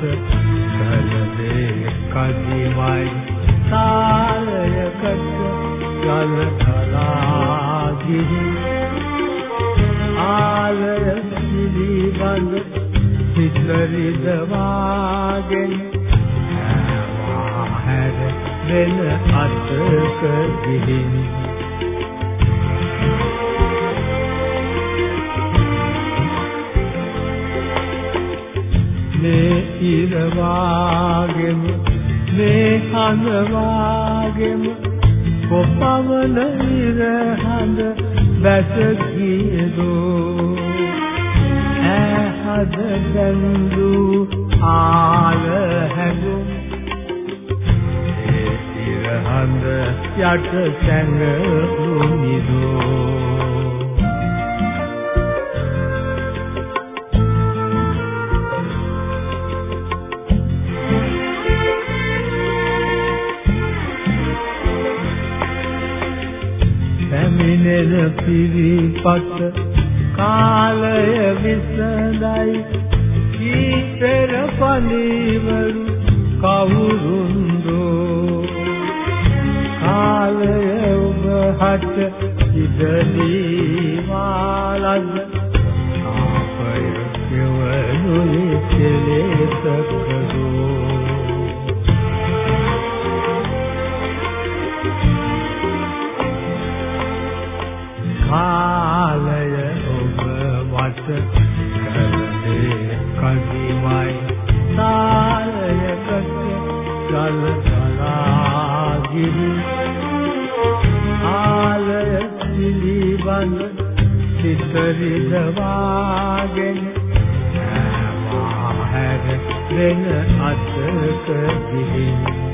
ගලදේ කදිමයි සාලයකට ගල කලා ගිහි ආලය පිළිබඳ සිතරිදවාගෙන හැර වෙන අතක ගිහින් මේ ඉරවාගෙම මේ හඳවාගෙම කොපමණ ඉර හඳ වැස ගියදෝ. ඇහද බැඳු ආල හැඟුම් ඒ ඉර හඳ යට සැඟුනිදෝ පැමිණෙන පිරිපත් කාලය විසඳයි. කීපෙර පණිවරු කවුරුන්දෝ? කාලය ඔබ හට ඉදලී වාලද ආපය කෙවලුනි කෙලෙසකදෝ පිළිබඳ සිතරිදවාගෙන හැර වෙන අතක ගිහින්